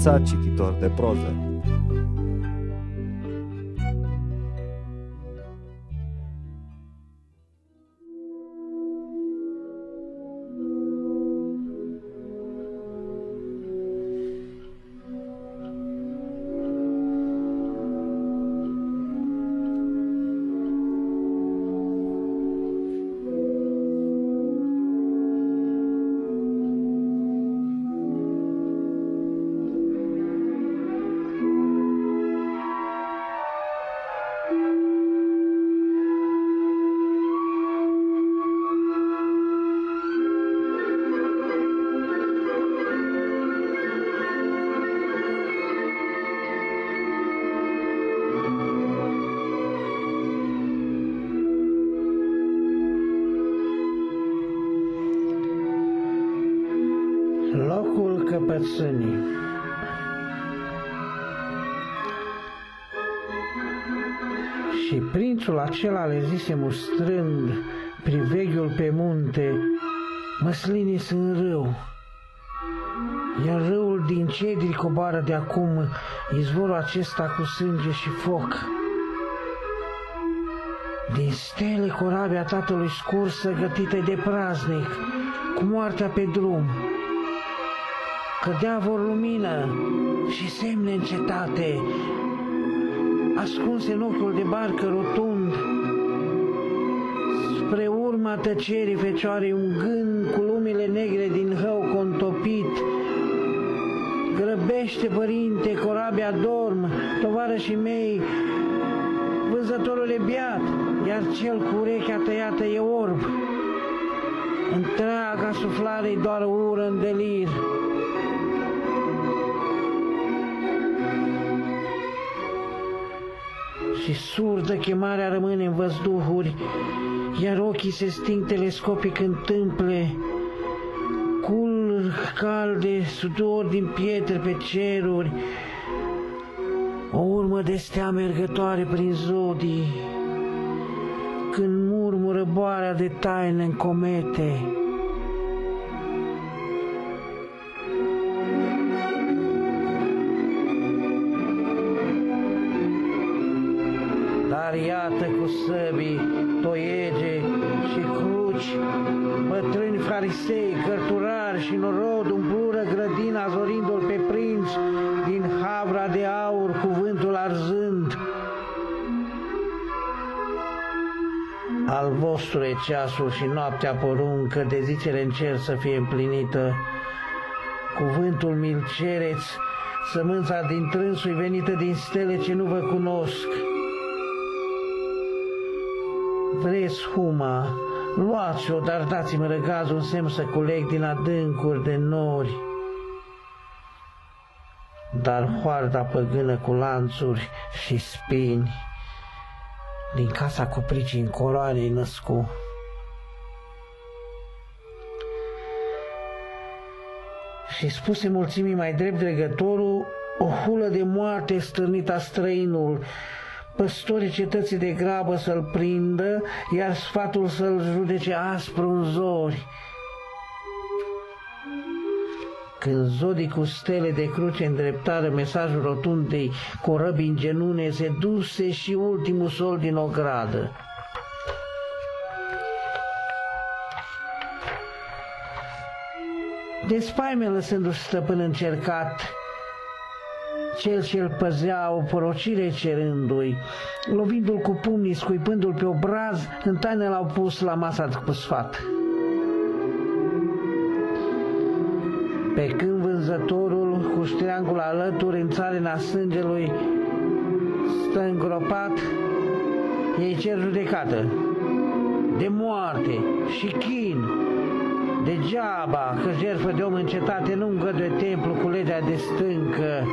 învățat cititor de proză. Acela le zise mustrând priveghiul pe munte, Măslinii sunt râu, iar râul din cedri coboară de acum izvorul acesta cu sânge și foc. Din stele corabia tatălui scursă gătită de praznic, cu moartea pe drum. Cădea vor lumină și semne în cetate, ascunse în ochiul de barcă rotund. Spre urma tăcerii fecioarei un gând cu lumile negre din hău contopit. Grăbește, părinte, corabia dorm, tovarășii mei, vânzătorul e biat, iar cel cu urechea tăiată e orb. Întreaga suflare doar ură în delir. și surdă chemarea rămâne în văzduhuri, iar ochii se sting telescopic în tâmple, cul calde, sudor din pietre pe ceruri, o urmă de stea mergătoare prin zodii, când murmură boarea de taine în comete. Dar iată cu săbii, toiege și cruci, bătrâni farisei, cărturari și norod umplură grădina zorindu-l pe prinț din havra de aur, cuvântul arzând. Al vostru e ceasul și noaptea poruncă, de zicele în cer să fie împlinită. Cuvântul mi-l cereți, sămânța din trânsul venită din stele ce nu vă cunosc. Vreți huma, luați-o, dar dați-mi răgazul un semn să culeg din adâncuri de nori. Dar hoarda păgână cu lanțuri și spini, din casa cu pricini coroanei născu. Și spuse mulțimii mai drept dregătorul, o hulă de moarte stârnit a străinul, păstorii cetății de grabă să-l prindă, iar sfatul să-l judece aspru în zori. Când zodii cu stele de cruce îndreptară mesajul rotundei corăbii în genune, se duse și ultimul sol din ogradă. De spaime lăsându-și stăpân încercat, cel ce îl păzea o porocire cerându-i, lovindu-l cu pumnii, scuipându-l pe obraz, în taină l-au pus la masa cu sfat. Pe când vânzătorul, cu ștreangul alături, în țarina sângelui, stă îngropat, ei cer judecată de moarte și chin, degeaba că jertfă de om în cetate nu îngăduie templu cu legea de stâncă,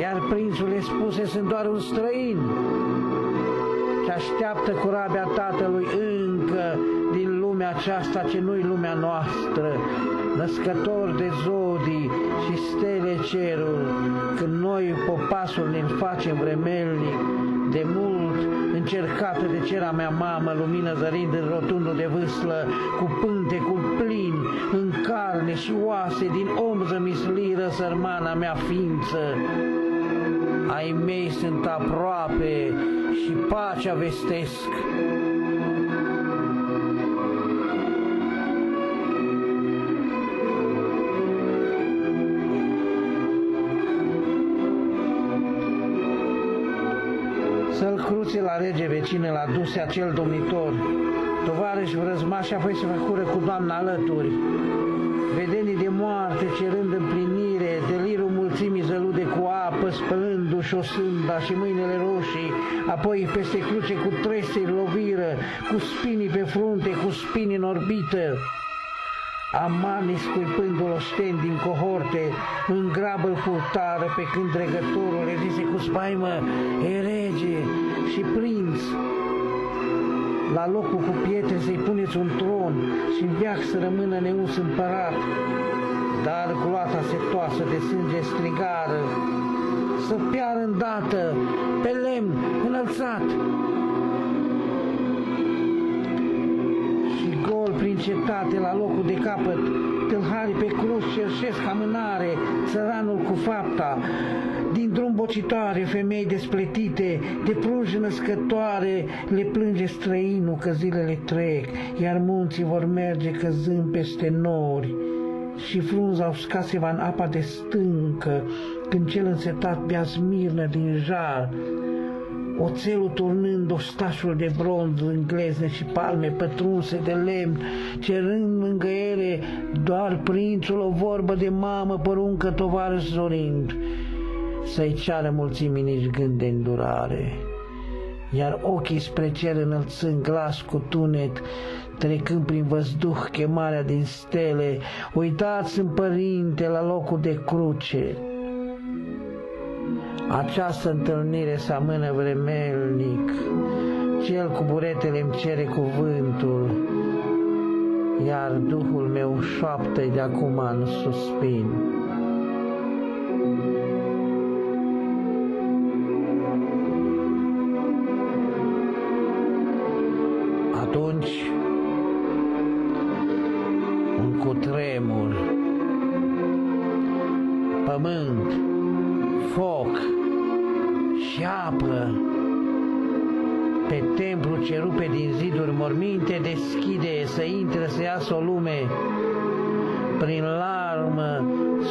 iar prințul le spuse sunt doar un străin ce așteaptă corabia tatălui încă din lumea aceasta ce nu-i lumea noastră, născător de zodii și stele cerul, când noi popasul ne facem vremelnic, de mult încercată de cera mea mamă, lumină zărind în rotundul de vâslă, cu pântecul plin, în carne și oase, din om zămisliră sărmana mea ființă. Ai mei sunt aproape și pacea vestesc. Să-l cruțe la rege vecine, la duse acel domnitor. Tovarăși vrăzmași apoi se făcură cu doamna alături. Vedenii de moarte cerând spălându-și o sânda și mâinile roșii, apoi peste cruce cu tresei loviră, cu spinii pe frunte, cu spini în orbită. Amani scuipându-l oșten din cohorte, în grabă furtară pe când dregătorul le zise cu spaimă, e rege și prinț. La locul cu pietre să-i puneți un tron și în viac să rămână neus împărat, dar gloata setoasă de sânge strigară, să piară îndată pe lemn înălțat, prin cetate la locul de capăt, tâlharii pe cruz cerșesc amânare, țăranul cu fapta, din drum bocitoare, femei despletite, de prunji născătoare, le plânge străinul că zilele trec, iar munții vor merge căzând peste nori. Și frunza uscat se va în apa de stâncă, când cel însetat bea smirnă din jar, oțelul turnând ostașul de bronz în glezne și palme pătrunse de lemn, cerând mângâiere doar prințul o vorbă de mamă, poruncă tovarăș zorind, să-i ceară mulțimii nici gând de îndurare. Iar ochii spre cer înălțând glas cu tunet, trecând prin văzduh chemarea din stele, uitați în părinte la locul de cruce, această întâlnire să amână vremelnic, cel cu buretele îmi cere cuvântul, iar Duhul meu șoaptă de acum în suspin. Atunci, un cutremur, pământ, foc, și apă. Pe templu ce rupe din ziduri morminte deschide să intre să iasă o lume. Prin larmă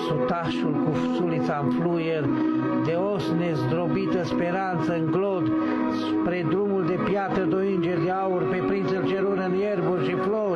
sutașul cu sulița în fluier, de osne zdrobită speranță în glod, spre drumul de piatră doi îngeri de aur pe prințul cerur în ierburi și flori,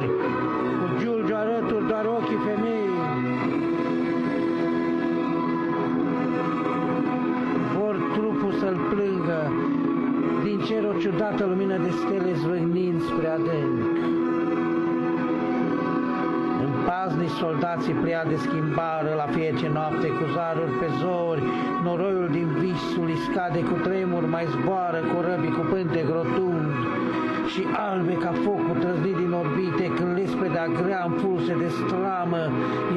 soldații prea de schimbară la fiece noapte cu zaruri pe zori, noroiul din visul îi scade cu tremur, mai zboară cu răbii cu pânte grotund și albe ca focul trăznit din orbite, când lespedea grea în pulse de stramă,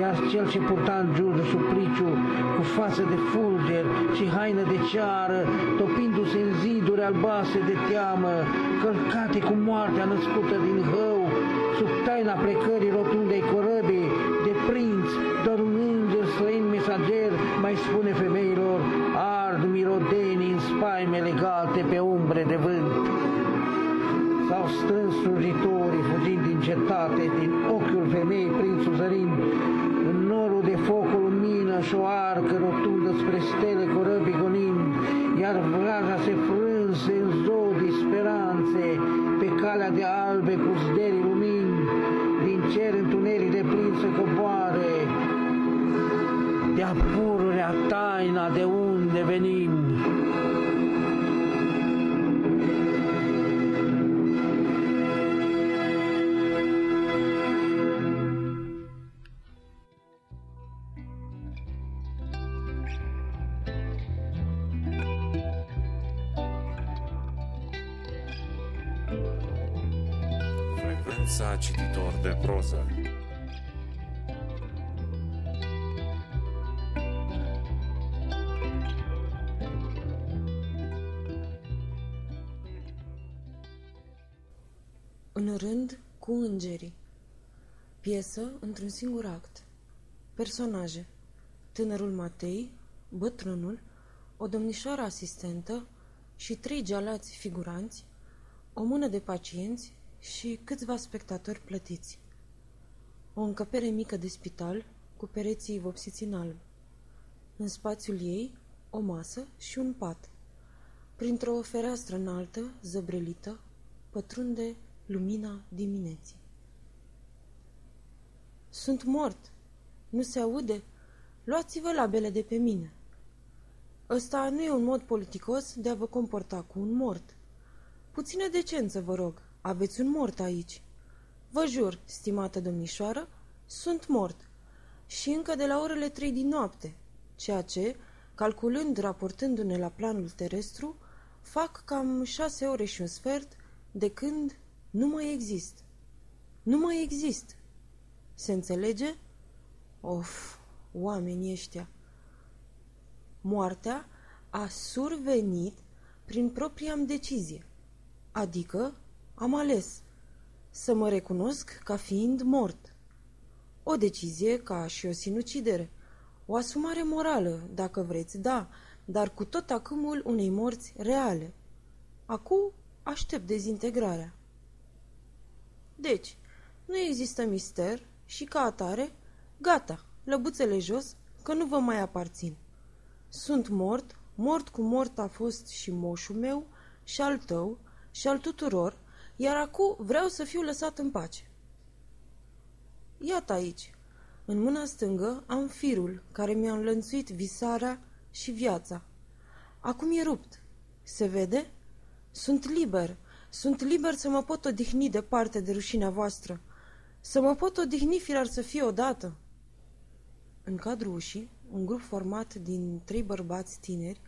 iar cel ce purta în giurgiu supliciu, cu față de fulger și haină de ceară, topindu-se în ziduri albase de teamă, călcate cu moartea născută din hău, sub taina plecării rotundei corăbii, de prinț, doar un înger străin mesager, mai spune femeilor, ard mirodenii în spaime legate pe umbre de vânt. S-au strâns slujitorii fugind din cetate, din ochiul femeii prințul zărind, în norul de foc o lumină și o arcă rotundă spre stele cu răbii gonind, iar vraja se frânse în zodii speranțe, pe calea de albe cu zderii lumini, din cer întunerii de plin să coboare, de-a pururea taina de unde venim. Îngerii Piesă într-un singur act Personaje Tânărul Matei, bătrânul, o domnișoară asistentă și trei gealați figuranți, o mână de pacienți și câțiva spectatori plătiți. O încăpere mică de spital cu pereții vopsiți în alb. În spațiul ei, o masă și un pat. Printr-o fereastră înaltă, zăbrelită, pătrunde lumina dimineții. Sunt mort. Nu se aude? Luați-vă labele de pe mine. Ăsta nu e un mod politicos de a vă comporta cu un mort. Puțină decență, vă rog. Aveți un mort aici. Vă jur, stimată domnișoară, sunt mort. Și încă de la orele trei din noapte, ceea ce, calculând, raportându-ne la planul terestru, fac cam șase ore și un sfert de când nu mai exist. Nu mai exist. Se înțelege? Of, oamenii ăștia. Moartea a survenit prin propria am decizie, adică am ales să mă recunosc ca fiind mort. O decizie ca și o sinucidere, o asumare morală, dacă vreți, da, dar cu tot acâmul unei morți reale. Acum aștept dezintegrarea. Deci, nu există mister și ca atare, gata, lăbuțele jos, că nu vă mai aparțin. Sunt mort, mort cu mort a fost și moșul meu, și al tău, și al tuturor, iar acum vreau să fiu lăsat în pace. Iată aici, în mâna stângă am firul care mi-a înlănțuit visarea și viața. Acum e rupt. Se vede? Sunt liber. Sunt liber să mă pot odihni departe de rușinea voastră. Să mă pot odihni firar să fie odată. În cadrul ușii, un grup format din trei bărbați tineri,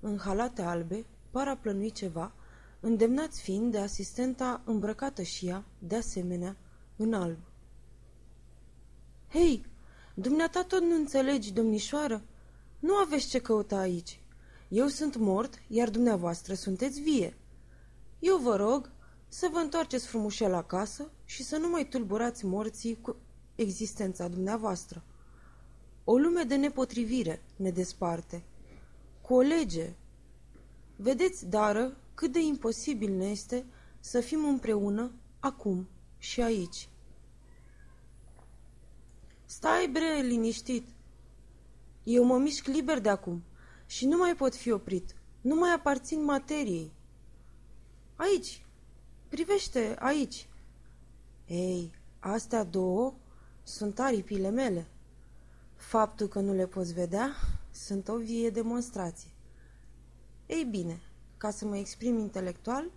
în halate albe, par plănui ceva, îndemnați fiind de asistenta îmbrăcată și ea, de asemenea, în alb. Hei, dumneata tot nu înțelegi, domnișoară? Nu aveți ce căuta aici. Eu sunt mort, iar dumneavoastră sunteți vie. Eu vă rog să vă întoarceți frumușel acasă și să nu mai tulburați morții cu existența dumneavoastră. O lume de nepotrivire ne desparte. Cu o lege. Vedeți, dară, cât de imposibil ne este să fim împreună acum și aici. Stai, bre, liniștit. Eu mă mișc liber de acum și nu mai pot fi oprit. Nu mai aparțin materiei. Aici. Privește, aici. Ei, astea două sunt aripile mele. Faptul că nu le poți vedea sunt o vie demonstrație. Ei bine, ca să mă exprim intelectual,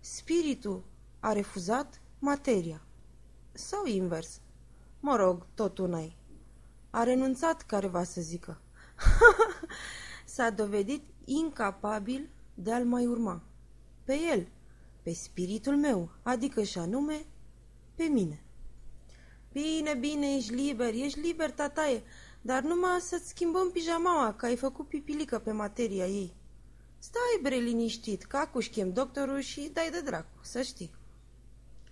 spiritul a refuzat materia. Sau invers. Mă rog, tot una -i. A renunțat careva să zică. S-a dovedit incapabil de a-l mai urma. Pe el, pe spiritul meu, adică și anume pe mine. Bine, bine, ești liber, ești liber, tataie, dar numai să-ți schimbăm pijamaua, că ai făcut pipilică pe materia ei. Stai, bre, liniștit, că acu chem doctorul și dai de dracu, să știi.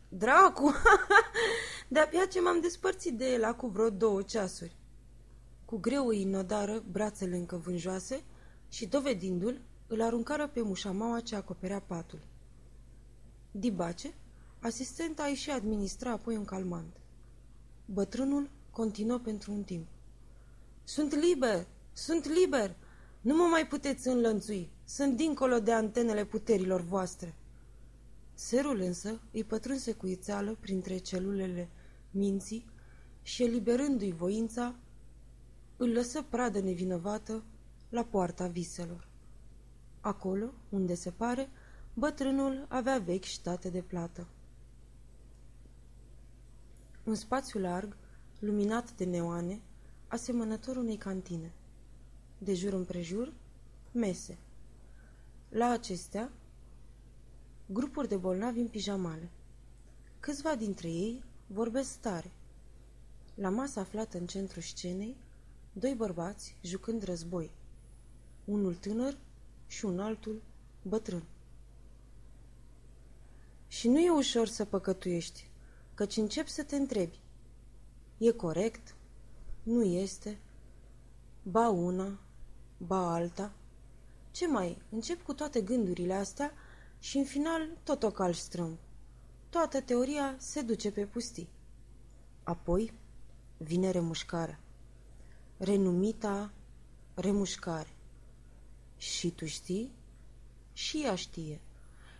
Dracu? De-abia ce m-am despărțit de el acum vreo două ceasuri. Cu greu îi nodară brațele încă vânjoase și, dovedindu-l, îl aruncară pe mușamaua ce acoperea patul. Dibace, asistenta a ieșit administra apoi un calmant. Bătrânul continuă pentru un timp. Sunt liber! Sunt liber! Nu mă mai puteți înlănțui! Sunt dincolo de antenele puterilor voastre!" Serul însă îi pătrunse cu ițeală printre celulele minții și, eliberându-i voința, îl lăsă pradă nevinovată la poarta viselor. Acolo, unde se pare, bătrânul avea vechi ștate de plată. Un spațiu larg, luminat de neoane, asemănător unei cantine. De jur împrejur, mese. La acestea, grupuri de bolnavi în pijamale. Câțiva dintre ei vorbesc tare. La masa aflată în centrul scenei, doi bărbați jucând război. Unul tânăr și un altul bătrân. Și nu e ușor să păcătuiești, căci începi să te întrebi. E corect? Nu este? Ba una, ba alta? Ce mai? Încep cu toate gândurile astea și în final tot o cal strâm. Toată teoria se duce pe pustii. Apoi vine remușcarea. Renumita remușcare. Și tu știi? Și ea știe.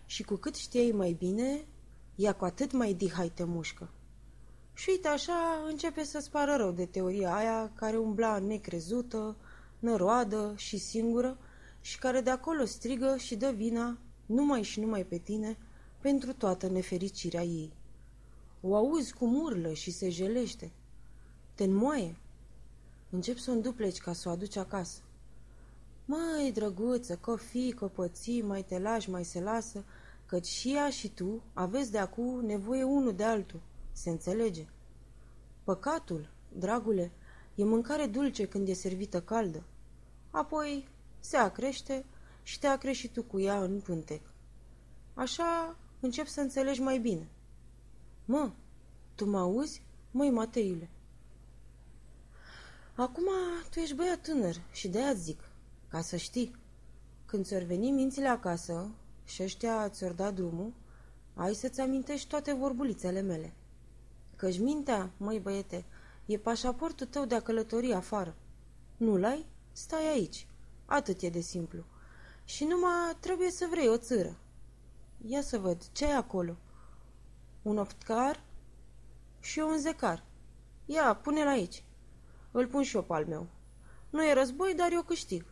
Și cu cât știei mai bine, ea cu atât mai dihai te mușcă. Și uite așa începe să-ți pară rău de teoria aia care umbla necrezută, năroadă și singură și care de acolo strigă și dă vina numai și numai pe tine pentru toată nefericirea ei. O auzi cum urlă și se jelește. Te înmoaie. Încep să o îndupleci ca să o aduci acasă. Măi, drăguță, că fi, că pății, mai te lași, mai se lasă, căci și ea și tu aveți de acu nevoie unul de altul. Se înțelege. Păcatul, dragule, e mâncare dulce când e servită caldă. Apoi se acrește și te acrești și tu cu ea în pântec. Așa încep să înțelegi mai bine. Mă, tu mă auzi? Măi, Mateile. Acum tu ești băiat tânăr și de-aia zic, ca să știi. Când ți-or veni mințile acasă și ăștia ți-or da drumul, ai să-ți amintești toate vorbulițele mele. Căci mintea, măi băiete, e pașaportul tău de a călători afară. Nu-l ai? Stai aici. Atât e de simplu. Și numai trebuie să vrei o țără. Ia să văd, ce ai acolo? Un optcar și un zecar. Ia, pune-l aici. Îl pun și eu pe al meu. Nu e război, dar eu câștig.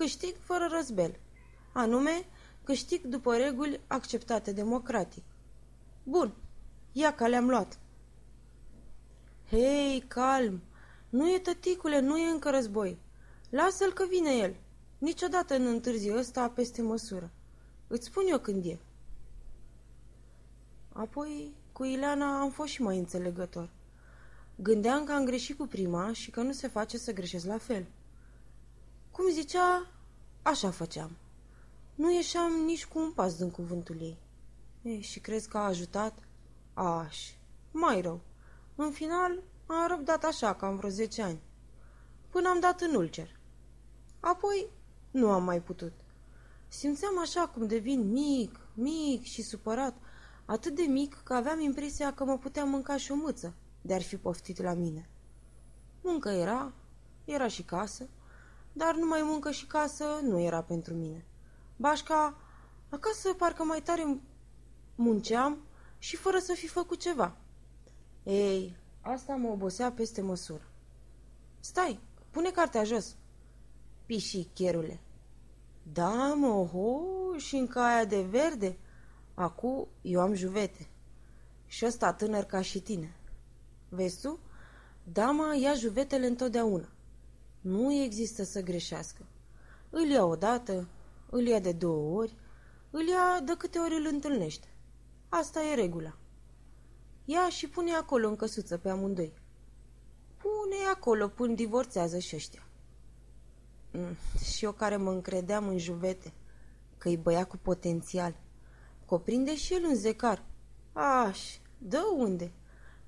Câștig fără răzbel. Anume, câștig după reguli acceptate democratic. Bun, ia că le-am luat. Hei, calm! Nu e tăticule, nu e încă război. Lasă-l că vine el. Niciodată nu întârzi ăsta peste măsură. Îți spun eu când e. Apoi, cu Ileana am fost și mai înțelegător. Gândeam că am greșit cu prima și că nu se face să greșesc la fel. Cum zicea, așa făceam. Nu ieșeam nici cu un pas din cuvântul ei. E, și crezi că a ajutat? Aș, mai rău. În final, am răbdat așa, cam vreo zece ani. Până am dat în ulcer. Apoi, nu am mai putut. Simțeam așa cum devin mic, mic și supărat, atât de mic că aveam impresia că mă putea mânca și o mâță de-ar fi poftit la mine. Muncă era, era și casă, dar numai muncă și casă nu era pentru mine. Bașca, acasă parcă mai tare munceam și fără să fi făcut ceva. Ei, asta mă obosea peste măsură. Stai, pune cartea jos. Piși, cherule. Da, mă, oho, și în caia de verde. Acu eu am juvete. Și ăsta tânăr ca și tine. Vezi tu? Dama ia juvetele întotdeauna. Nu există să greșească. Îl ia odată, îl ia de două ori, îl ia de câte ori îl întâlnește. Asta e regula. Ia și pune acolo în căsuță pe amândoi. Pune acolo până divorțează și ăștia. Mm, și eu care mă încredeam în juvete, că-i băia cu potențial. Coprinde și el un zecar. Aș, dă unde?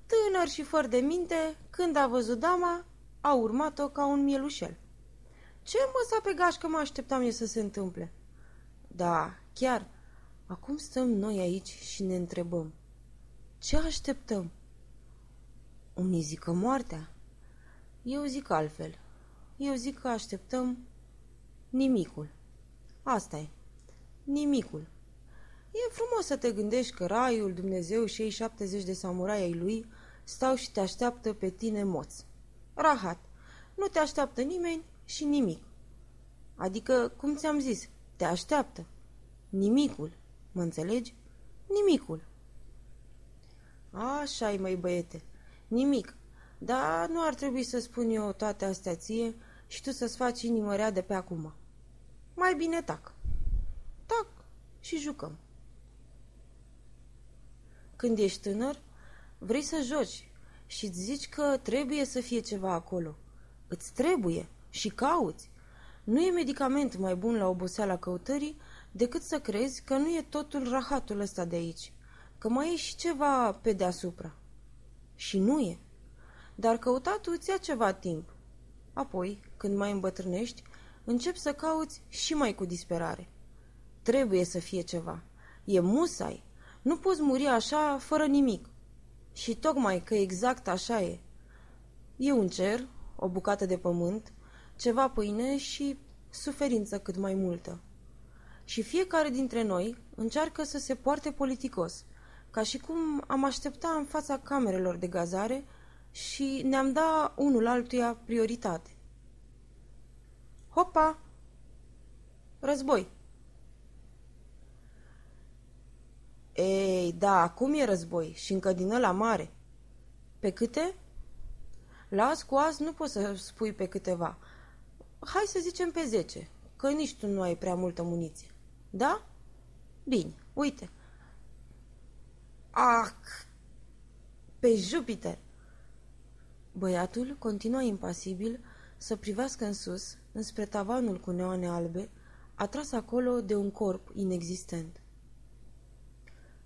Tânăr și fără de minte, când a văzut dama, a urmat-o ca un mielușel. Ce măsa pe gașcă mă așteptam eu să se întâmple? Da, chiar, acum stăm noi aici și ne întrebăm. Ce așteptăm? Unii zic că moartea. Eu zic altfel. Eu zic că așteptăm nimicul. Asta e. Nimicul. E frumos să te gândești că raiul, Dumnezeu și ei 70 de samurai ai lui stau și te așteaptă pe tine moț. Rahat. Nu te așteaptă nimeni și nimic. Adică, cum ți-am zis, te așteaptă. Nimicul. Mă înțelegi? Nimicul. Așa-i, măi băiete. Nimic. Dar nu ar trebui să spun eu toate astea ție și tu să-ți faci inimă de pe acum. Mai bine tac. Tac și jucăm. Când ești tânăr, vrei să joci și îți zici că trebuie să fie ceva acolo. Îți trebuie și cauți. Nu e medicament mai bun la oboseala căutării decât să crezi că nu e totul rahatul ăsta de aici, că mai e și ceva pe deasupra. Și nu e. Dar căutatul îți ia ceva timp. Apoi, când mai îmbătrânești, începi să cauți și mai cu disperare. Trebuie să fie ceva. E musai. Nu poți muri așa, fără nimic. Și tocmai că exact așa e. E un cer, o bucată de pământ, ceva pâine și suferință cât mai multă. Și fiecare dintre noi încearcă să se poarte politicos, ca și cum am aștepta în fața camerelor de gazare și ne-am da unul altuia prioritate. Hopa! Război! Ei, da, acum e război și încă din ăla mare. Pe câte? La azi cu azi nu poți să spui pe câteva. Hai să zicem pe zece, că nici tu nu ai prea multă muniție. Da? Bine, uite. Ah! Pe Jupiter! Băiatul continua impasibil să privească în sus, înspre tavanul cu neoane albe, atras acolo de un corp inexistent.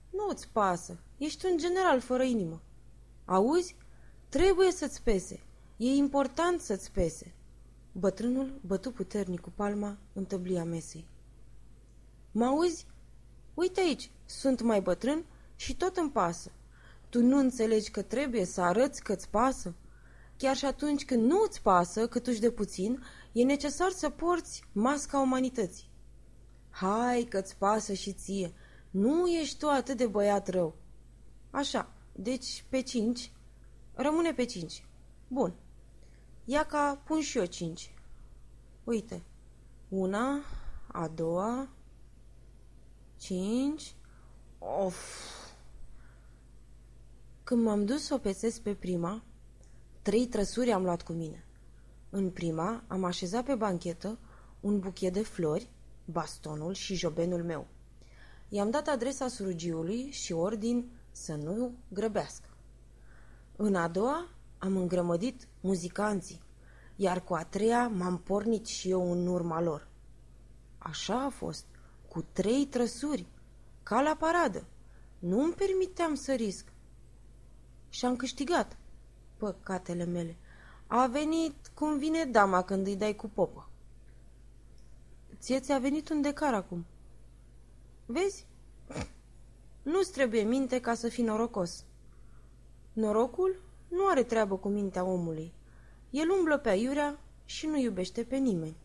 Nu-ți pasă, ești un general fără inimă. Auzi? Trebuie să-ți pese. E important să-ți pese. Bătrânul bătu puternic cu palma în tăblia mesei. Mă auzi? Uite aici, sunt mai bătrân și tot îmi pasă. Tu nu înțelegi că trebuie să arăți că-ți pasă? Chiar și atunci când nu îți pasă, câtuși de puțin, e necesar să porți masca umanității. Hai că-ți pasă și ție, nu ești tu atât de băiat rău. Așa, deci pe cinci, rămâne pe cinci. Bun. Ia ca pun și eu cinci. Uite, una, a doua, cinci, of. Când m-am dus să o pețesc pe prima, trei trăsuri am luat cu mine. În prima am așezat pe banchetă un buchet de flori, bastonul și jobenul meu. I-am dat adresa surugiului și ordin să nu grăbească. În a doua am îngrămădit muzicanții, iar cu a treia m-am pornit și eu în urma lor. Așa a fost, cu trei trăsuri, ca la paradă. Nu îmi permiteam să risc. Și am câștigat. Păcatele mele. A venit cum vine dama când îi dai cu popă. Ție ți-a venit un decar acum. Vezi? Nu-ți trebuie minte ca să fii norocos. Norocul nu are treabă cu mintea omului. El umblă pe aiurea și nu iubește pe nimeni.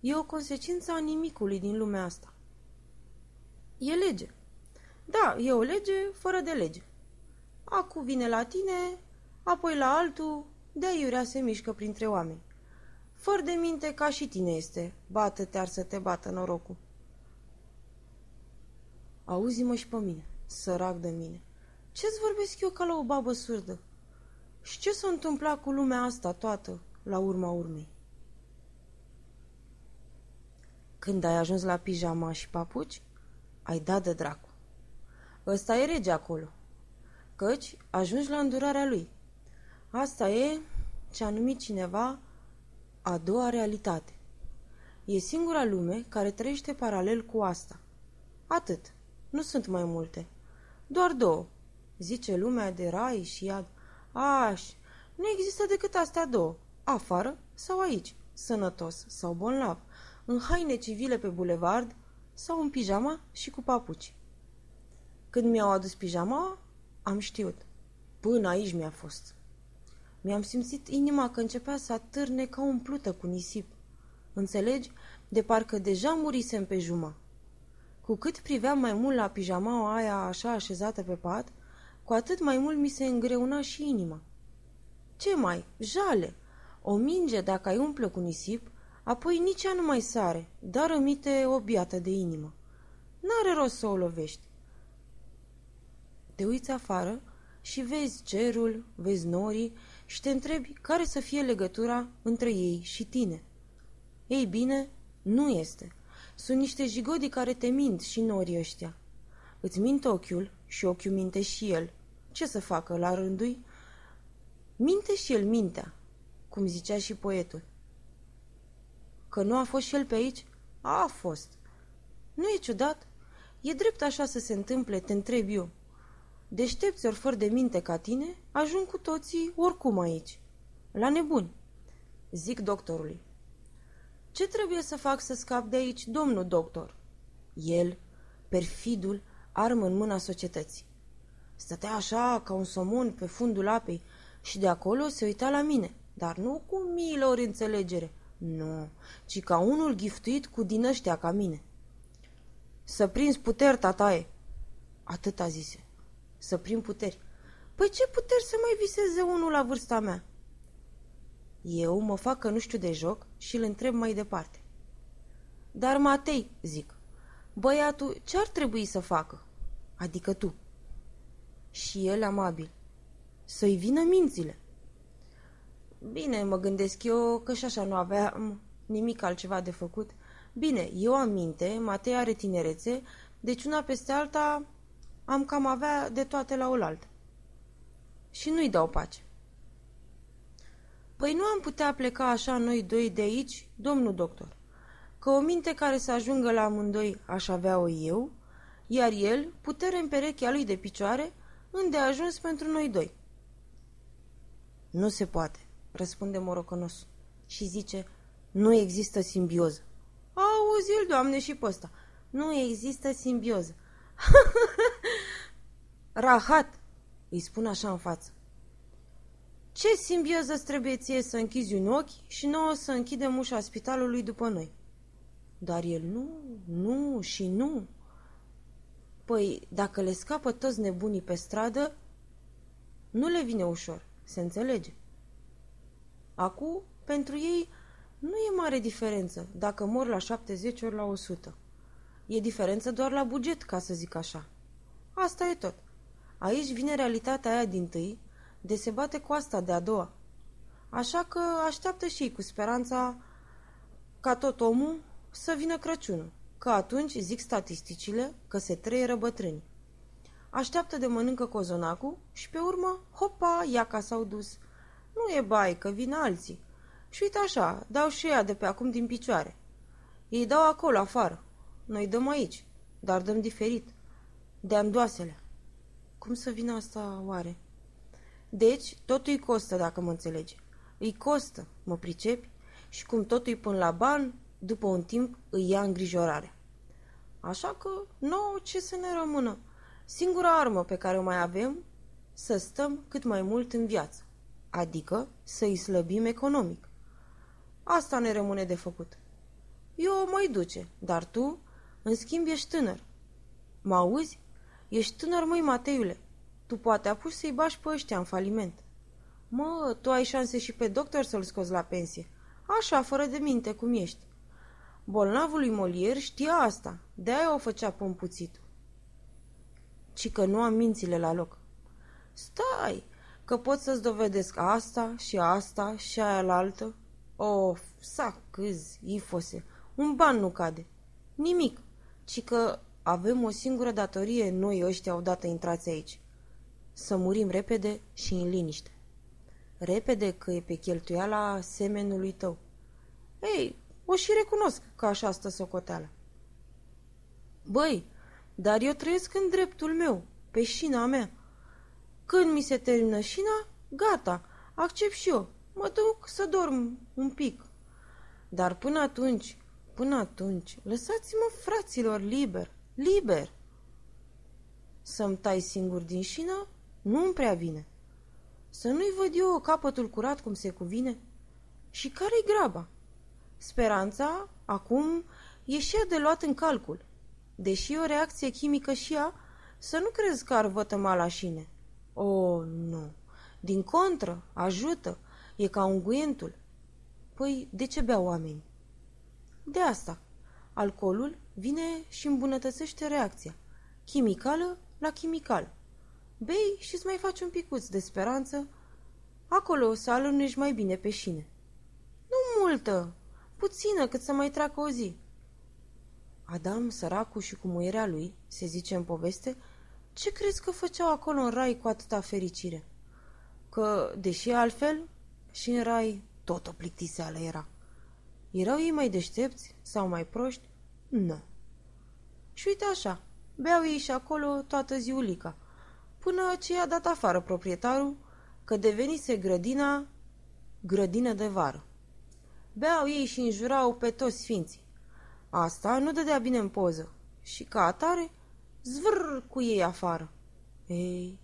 E o consecință a nimicului din lumea asta. E lege. Da, e o lege fără de lege. Acu vine la tine, apoi la altul, de aiurea se mișcă printre oameni. Fără de minte ca și tine este, bată-te ar să te bată norocul. Auzi-mă și pe mine, sărac de mine. Ce-ți vorbesc eu ca la o babă surdă? Și ce s-a întâmplat cu lumea asta toată, la urma urmei? Când ai ajuns la pijama și papuci, ai dat de dracu. Ăsta e rege acolo, căci ajungi la îndurarea lui. Asta e ce a numit cineva a doua realitate. E singura lume care trăiește paralel cu asta. Atât. Nu sunt mai multe. Doar două. Zice lumea de rai și iad. Aș, nu există decât astea două. Afară sau aici, sănătos sau bolnav, în haine civile pe bulevard sau în pijama și cu papuci. Când mi-au adus pijama, am știut. Până aici mi-a fost. Mi-am simțit inima că începea să atârne ca umplută cu nisip. Înțelegi? De parcă deja murisem pe jumătate. Cu cât priveam mai mult la pijamaua aia așa așezată pe pat, cu atât mai mult mi se îngreuna și inima. Ce mai? Jale! O minge, dacă ai umple cu nisip, apoi nici ea nu mai sare, dar rămite o biată de inimă. N-are rost să o lovești. Te uiți afară și vezi cerul, vezi norii și te întrebi care să fie legătura între ei și tine. Ei bine, nu este. Sunt niște jigodii care te mint și norii ăștia. Îți mint ochiul și ochiul minte și el. Ce să facă la rândui? Minte și el mintea, cum zicea și poetul. Că nu a fost și el pe aici? A fost. Nu e ciudat? E drept așa să se întâmple, te întreb eu. Deștepți ori fără de minte ca tine, ajung cu toții oricum aici. La nebuni. Zic doctorului. Ce trebuie să fac să scap de aici, domnul doctor? El, perfidul, armă în mâna societății. Stătea așa ca un somon pe fundul apei și de acolo se uita la mine, dar nu cu miilă ori înțelegere, nu, ci ca unul giftuit cu din ăștia ca mine. Să prinzi puteri, tataie. Atât a zise. Să prind puteri. Păi ce puteri să mai viseze unul la vârsta mea? Eu mă fac că nu știu de joc și îl întreb mai departe. Dar Matei, zic, băiatul ce ar trebui să facă? Adică tu. Și el amabil. Să-i vină mințile. Bine, mă gândesc eu că și așa nu aveam nimic altceva de făcut. Bine, eu am minte, Matei are tinerețe, deci una peste alta am cam avea de toate la oaltă. Și nu-i dau pace. Păi nu am putea pleca așa noi doi de aici, domnul doctor, că o minte care să ajungă la amândoi aș avea-o eu, iar el putere în perechea lui de picioare, unde a ajuns pentru noi doi. Nu se poate, răspunde morocănos și zice, nu există simbioză. Auzi-l, doamne, și pe ăsta. Nu există simbioză. Rahat, îi spun așa în față. Ce simbioză îți trebuie ție să închizi un ochi și nouă să închidem ușa spitalului după noi? Dar el nu, nu și nu. Păi, dacă le scapă toți nebunii pe stradă, nu le vine ușor, se înțelege. Acum, pentru ei, nu e mare diferență dacă mor la 70 ori la 100. E diferență doar la buget, ca să zic așa. Asta e tot. Aici vine realitatea aia din tâi, de se bate cu asta de a doua. Așa că așteaptă și ei cu speranța ca tot omul să vină Crăciunul, că atunci, zic statisticile, că se trăie bătrâni. Așteaptă de mănâncă cozonacul și pe urmă, hopa, iaca s-au dus. Nu e bai, că vin alții. Și uite așa, dau și ea de pe acum din picioare. Ei dau acolo, afară. Noi dăm aici, dar dăm diferit. De andoasele. Cum să vină asta oare? Deci, totul îi costă, dacă mă înțelegi. Îi costă, mă pricepi? Și cum totul îi pun la ban, după un timp îi ia îngrijorare. Așa că, nouă ce să ne rămână? Singura armă pe care o mai avem, să stăm cât mai mult în viață, adică să îi slăbim economic. Asta ne rămâne de făcut. Eu o mai duce, dar tu, în schimb, ești tânăr. Mă auzi? Ești tânăr, măi, Mateiule. Tu poate apuci să-i bași pe ăștia în faliment. Mă, tu ai șanse și pe doctor să-l scoți la pensie. Așa, fără de minte, cum ești. Bolnavul lui Molier știa asta, de-aia o făcea pompuțitul. Ci că nu am mințile la loc. Stai, că pot să-ți dovedesc asta și asta și aia la altă. Of, sa câzi, ifose, un ban nu cade. Nimic, ci că avem o singură datorie noi ăștia odată intrați aici. Să murim repede și în liniște. Repede că e pe cheltuiala semenului tău. Ei, o și recunosc că așa stă socoteala. Băi, dar eu trăiesc în dreptul meu, pe șina mea. Când mi se termină șina, gata, accept și eu. Mă duc să dorm un pic. Dar până atunci, până atunci, lăsați-mă, fraților, liber, liber. Să-mi tai singur din șină nu-mi prea vine. Să nu-i văd eu capătul curat cum se cuvine. Și care-i graba? Speranța, acum, e și ea de luat în calcul. Deși e o reacție chimică și ea, să nu crezi că ar vătăma la șine. O, oh, nu. Din contră, ajută. E ca unguentul. Păi, de ce beau oamenii? De asta. Alcoolul vine și îmbunătățește reacția. Chimicală la chimicală. Bei și îți mai faci un picuț de speranță. Acolo o să alunești mai bine pe șine. Nu multă, puțină cât să mai treacă o zi. Adam, săracul și cu muierea lui, se zice în poveste, ce crezi că făceau acolo în rai cu atâta fericire? Că, deși altfel, și în rai tot o plictiseală era. Erau ei mai deștepți sau mai proști? Nu. Și uite așa, beau ei și acolo toată ziulica. Până ce i-a dat afară proprietarul că devenise grădina grădină de vară. Beau ei și înjurau pe toți sfinții. Asta nu dădea bine în poză și ca atare zvâr cu ei afară. Ei,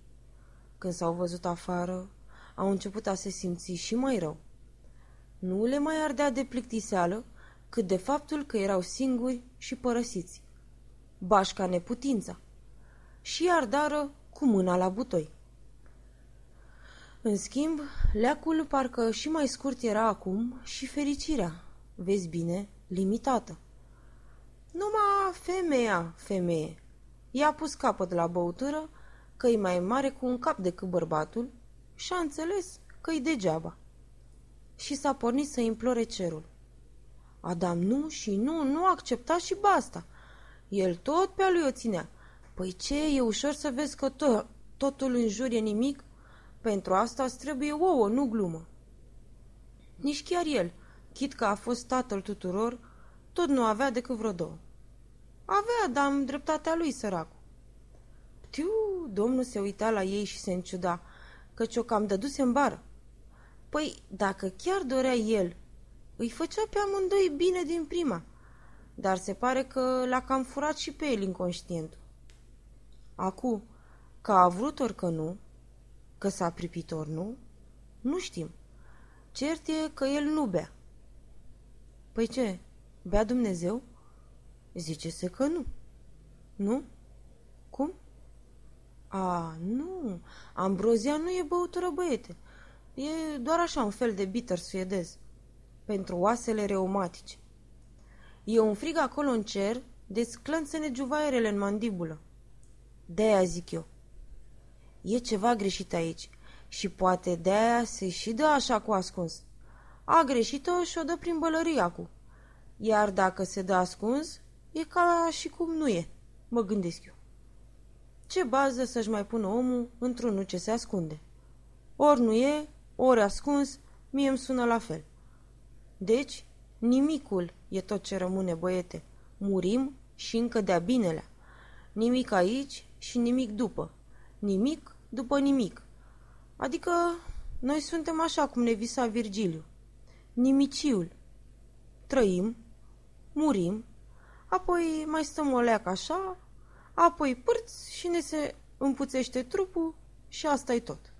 când s-au văzut afară, au început a se simți și mai rău. Nu le mai ardea de plictiseală, cât de faptul că erau singuri și părăsiți. Bașca neputința. Și ardară cu mâna la butoi. În schimb, leacul parcă și mai scurt era acum și fericirea, vezi bine, limitată. Numai femeia, femeie. I-a pus capăt la băutură că e mai mare cu un cap decât bărbatul și a înțeles că e degeaba. Și s-a pornit să implore cerul. Adam nu și nu, nu accepta și basta. El tot pe-a lui o ținea. Păi ce, e ușor să vezi că to- totul în jur e nimic? Pentru asta îți trebuie ouă, nu glumă. Nici chiar el, chit că a fost tatăl tuturor, tot nu avea decât vreo două. Avea, dar am dreptatea lui, săracul. Tiu, domnul se uita la ei și se înciuda, căci o cam dăduse în bară. Păi, dacă chiar dorea el, îi făcea pe amândoi bine din prima, dar se pare că l-a cam furat și pe el inconștientul. Acu, că a vrut ori că nu, că s-a pripit ori nu, nu știm. Cert e că el nu bea. Păi ce, bea Dumnezeu? Zice-se că nu. Nu? Cum? A, nu, ambrozia nu e băutură, băiete. E doar așa un fel de bitter suedez. Pentru oasele reumatice. E un frig acolo în cer, de sclănțene juvaierele în mandibulă. De-aia zic eu. E ceva greșit aici și poate de-aia se și dă așa cu ascuns. A greșit-o și o dă prin bălărie acum. Iar dacă se dă ascuns, e ca și cum nu e, mă gândesc eu. Ce bază să-și mai pună omul într-unul ce se ascunde? Ori nu e, ori ascuns, mie îmi sună la fel. Deci, nimicul e tot ce rămâne, băiete. Murim și încă de-a binelea. Nimic aici și nimic după. Nimic după nimic. Adică noi suntem așa cum ne visa Virgiliu. Nimiciul. Trăim, murim, apoi mai stăm o leacă așa, apoi pârți și ne se împuțește trupul și asta e tot.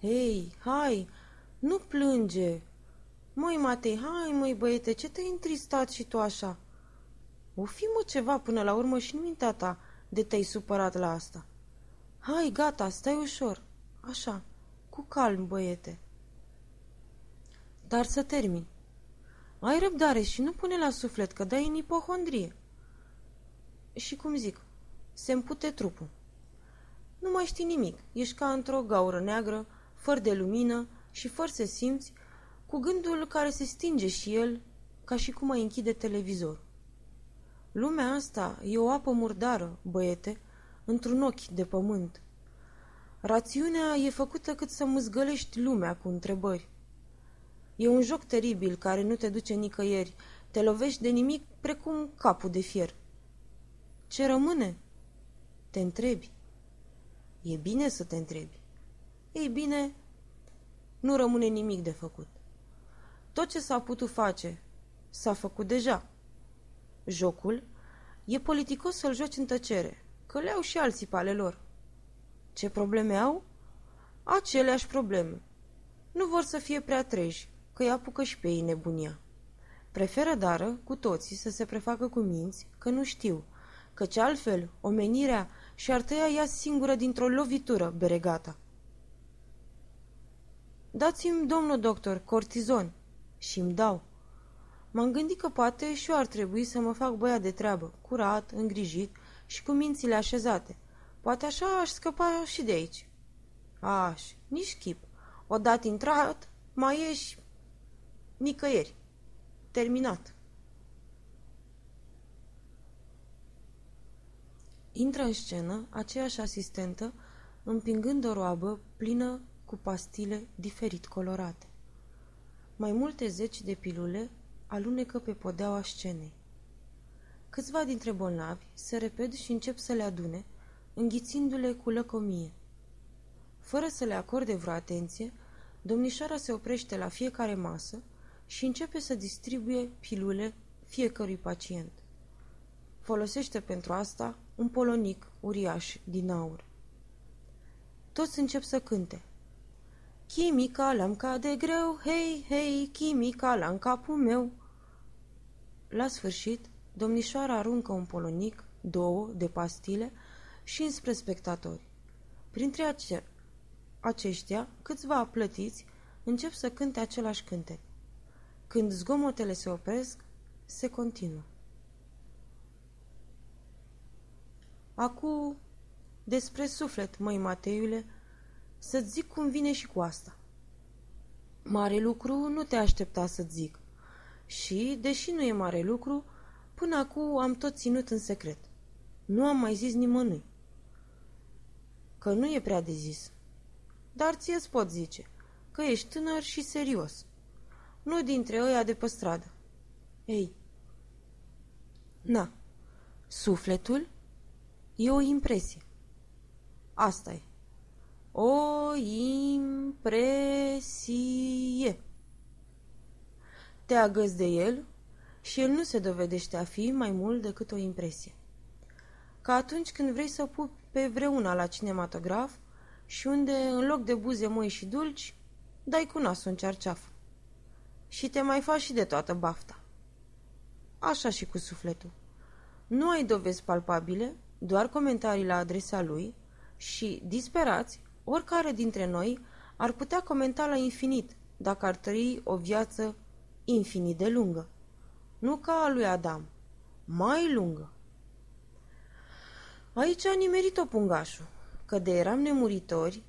Hei, hai, nu plânge. Măi, Matei, hai, măi, băiete, ce te-ai întristat și tu așa? O fi, mă, ceva până la urmă și nu mintea ta de te-ai supărat la asta. Hai, gata, stai ușor. Așa, cu calm, băiete. Dar să termin. Ai răbdare și nu pune la suflet că dai în ipohondrie. Și cum zic, se împute trupul. Nu mai știi nimic, ești ca într-o gaură neagră, fără de lumină și fără să simți, cu gândul care se stinge și el, ca și cum ai închide televizor. Lumea asta e o apă murdară, băiete, într-un ochi de pământ. Rațiunea e făcută cât să mâzgălești lumea cu întrebări. E un joc teribil care nu te duce nicăieri, te lovești de nimic precum capul de fier. Ce rămâne? Te întrebi. E bine să te întrebi. Ei bine, nu rămâne nimic de făcut. Tot ce s-a putut face, s-a făcut deja. Jocul e politicos să-l joci în tăcere, că le au și alții pe ale lor. Ce probleme au? Aceleași probleme. Nu vor să fie prea treji, că îi apucă și pe ei nebunia. Preferă dară, cu toții, să se prefacă cu minți, că nu știu, căci altfel omenirea și-ar tăia ea singură dintr-o lovitură beregata. Dați-mi, domnul doctor, cortizon. Și îmi dau. M-am gândit că poate și eu ar trebui să mă fac băiat de treabă, curat, îngrijit și cu mințile așezate. Poate așa aș scăpa și de aici. Aș, nici chip. Odată intrat, mai ieși nicăieri. Terminat. Intră în scenă aceeași asistentă, împingând o roabă plină cu pastile diferit colorate. Mai multe zeci de pilule alunecă pe podeaua scenei. Câțiva dintre bolnavi se repede și încep să le adune, înghițindu-le cu lăcomie. Fără să le acorde vreo atenție, domnișoara se oprește la fiecare masă și începe să distribuie pilule fiecărui pacient. Folosește pentru asta un polonic uriaș din aur. Toți încep să cânte. Chimica l-am ca de greu, hei, hei, chimica l-am capul meu. La sfârșit, domnișoara aruncă un polonic, două, de pastile și înspre spectatori. Printre ace- aceștia, câțiva plătiți încep să cânte același cântec. Când zgomotele se opresc, se continuă. Acu, despre suflet, măi Mateiule, să-ți zic cum vine și cu asta. Mare lucru nu te aștepta să-ți zic. Și, deși nu e mare lucru, până acum am tot ținut în secret. Nu am mai zis nimănui. Că nu e prea de zis. Dar ție-ți pot zice că ești tânăr și serios. Nu dintre ăia de pe stradă. Ei, na, sufletul e o impresie. Asta e. O impresie. Te agăzi de el și el nu se dovedește a fi mai mult decât o impresie. Ca atunci când vrei să pupi pe vreuna la cinematograf și unde, în loc de buze moi și dulci, dai cu nasul în cearceafă. Și te mai faci și de toată bafta. Așa și cu sufletul. Nu ai dovezi palpabile, doar comentarii la adresa lui și, disperați, oricare dintre noi ar putea comenta la infinit dacă ar trăi o viață infinit de lungă. Nu ca a lui Adam, mai lungă. Aici a nimerit-o pungașul, că de eram nemuritori,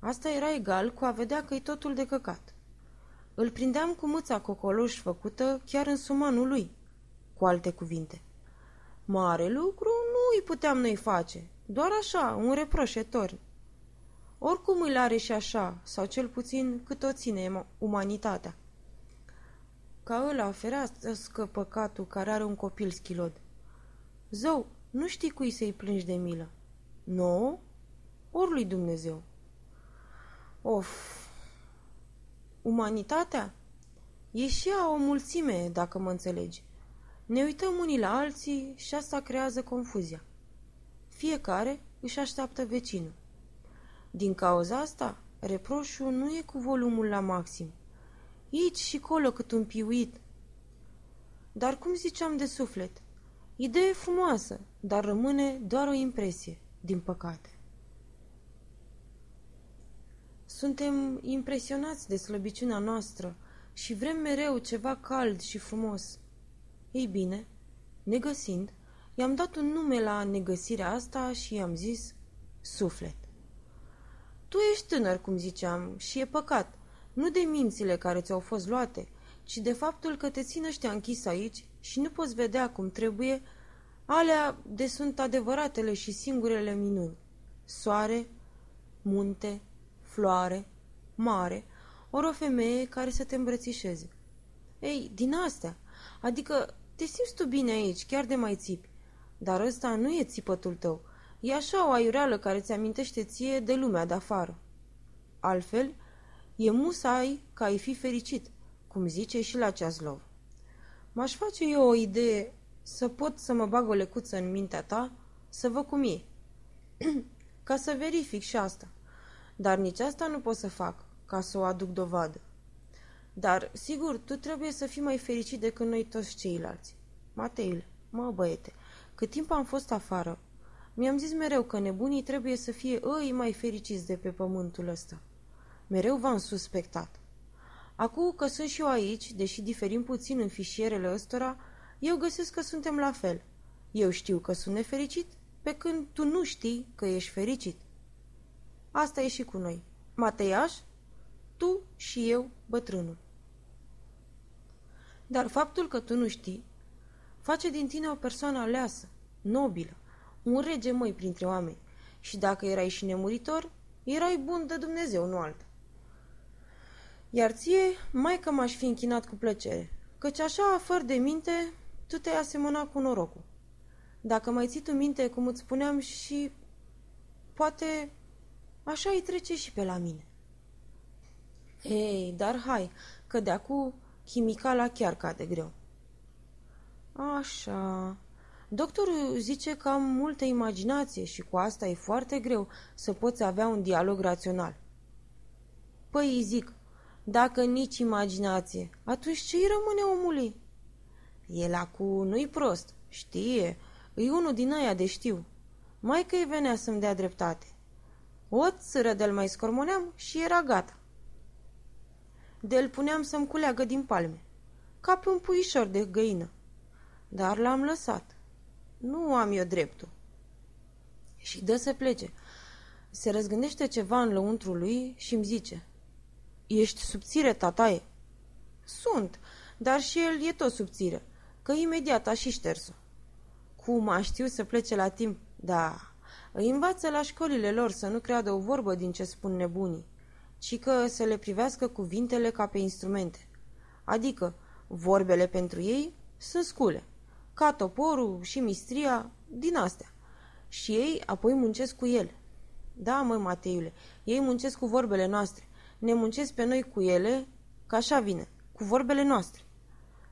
asta era egal cu a vedea că-i totul de căcat. Îl prindeam cu mâța cocoloș făcută chiar în sumanul lui, cu alte cuvinte. Mare lucru nu îi puteam noi face, doar așa, un reproșetor. Oricum îl are și așa, sau cel puțin cât o ține umanitatea. Ca ăla ferească păcatul care are un copil schilod. Zău, nu știi cui să-i plângi de milă. Nu? Ori lui Dumnezeu. Of! Umanitatea? E și ea o mulțime, dacă mă înțelegi. Ne uităm unii la alții și asta creează confuzia. Fiecare își așteaptă vecinul. Din cauza asta, reproșul nu e cu volumul la maxim. Aici și colo cât un piuit. Dar cum ziceam de suflet, idee frumoasă, dar rămâne doar o impresie, din păcate. Suntem impresionați de slăbiciunea noastră și vrem mereu ceva cald și frumos. Ei bine, negăsind, i-am dat un nume la negăsirea asta și i-am zis suflet. Tu ești tânăr, cum ziceam, și e păcat, nu de mințile care ți-au fost luate, ci de faptul că te țin ăștia închis aici și nu poți vedea cum trebuie alea de sunt adevăratele și singurele minuni. Soare, munte, floare, mare, ori o femeie care să te îmbrățișeze. Ei, din astea, adică te simți tu bine aici, chiar de mai țipi, dar ăsta nu e țipătul tău, e așa o aiureală care ți amintește ție de lumea de afară. Altfel, e musai ca ai fi fericit, cum zice și la Ceaslov. M-aș face eu o idee să pot să mă bag o lecuță în mintea ta, să văd cum e. ca să verific și asta. Dar nici asta nu pot să fac, ca să o aduc dovadă. Dar, sigur, tu trebuie să fii mai fericit decât noi toți ceilalți. Mateile, mă băiete, cât timp am fost afară, mi-am zis mereu că nebunii trebuie să fie ei mai fericiți de pe pământul ăsta. Mereu v-am suspectat. Acum că sunt și eu aici, deși diferim puțin în fișierele ăstora, eu găsesc că suntem la fel. Eu știu că sunt nefericit, pe când tu nu știi că ești fericit. Asta e și cu noi. Mateiaș, tu și eu, bătrânul. Dar faptul că tu nu știi face din tine o persoană aleasă, nobilă, un rege măi printre oameni. Și dacă erai și nemuritor, erai bun de Dumnezeu, nu altă. Iar ție, mai că m-aș fi închinat cu plăcere, căci așa, fără de minte, tu te-ai asemănat cu norocul. Dacă mai ții tu minte, cum îți spuneam și poate așa îi trece și pe la mine. Ei, dar hai, că de acu chimicala chiar cade greu. Așa. Doctorul zice că am multă imaginație și cu asta e foarte greu să poți avea un dialog rațional. Păi îi zic, dacă nici imaginație, atunci ce îi rămâne omului? El acu nu-i prost, știe, îi unul din aia de știu. Mai că îi venea să-mi dea dreptate. O țără de-l mai scormoneam și era gata. De-l puneam să-mi culeagă din palme, ca pe un puișor de găină. Dar l-am lăsat. Nu am eu dreptul. Și dă să plece. Se răzgândește ceva în lăuntru lui și îmi zice Ești subțire, tataie? Sunt, dar și el e tot subțire, că imediat a și șters-o. Cum a știut să plece la timp? Da, îi învață la școlile lor să nu creadă o vorbă din ce spun nebunii, ci că să le privească cuvintele ca pe instrumente. Adică, vorbele pentru ei sunt scule, ca toporul și mistria din astea. Și ei apoi muncesc cu ele. Da, mă, Mateiule, ei muncesc cu vorbele noastre. Ne muncesc pe noi cu ele, că așa vine, cu vorbele noastre.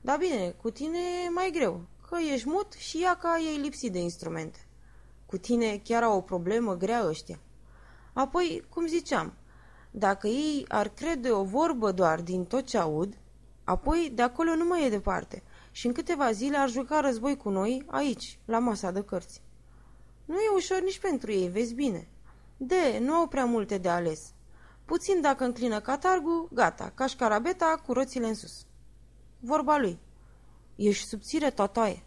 Da bine, cu tine e mai greu, că ești mut și ea ca ei lipsit de instrumente. Cu tine chiar au o problemă grea ăștia. Apoi, cum ziceam, dacă ei ar crede o vorbă doar din tot ce aud, apoi de acolo nu mai e departe și în câteva zile ar juca război cu noi aici, la masa de cărți. Nu e ușor nici pentru ei, vezi bine. De, nu au prea multe de ales. Puțin dacă înclină catargul, gata, cașcarabeta cu roțile în sus. Vorba lui. Ești subțire, tataie.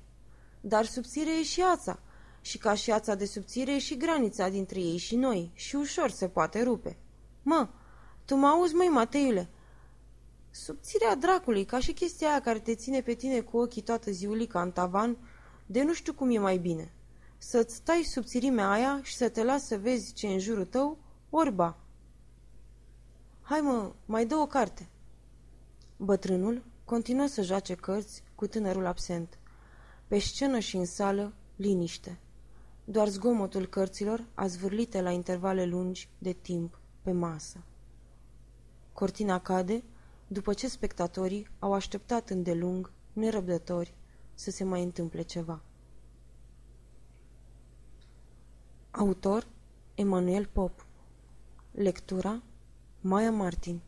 Dar subțire e și ața. Și ca și ața de subțire e și granița dintre ei și noi. Și ușor se poate rupe. Mă, tu mă auzi, măi, Mateiule? Subțirea dracului, ca și chestia aia care te ține pe tine cu ochii toată ziulica în tavan, de nu știu cum e mai bine. Să-ți stai subțirimea aia și să te las să vezi ce în jurul tău, orba. Hai mă, mai dă o carte. Bătrânul continuă să joace cărți cu tânărul absent. Pe scenă și în sală, liniște. Doar zgomotul cărților a zvârlite la intervale lungi de timp pe masă. Cortina cade după ce spectatorii au așteptat îndelung, nerăbdători, să se mai întâmple ceva. Autor Emanuel Pop Lectura Майя Мартин.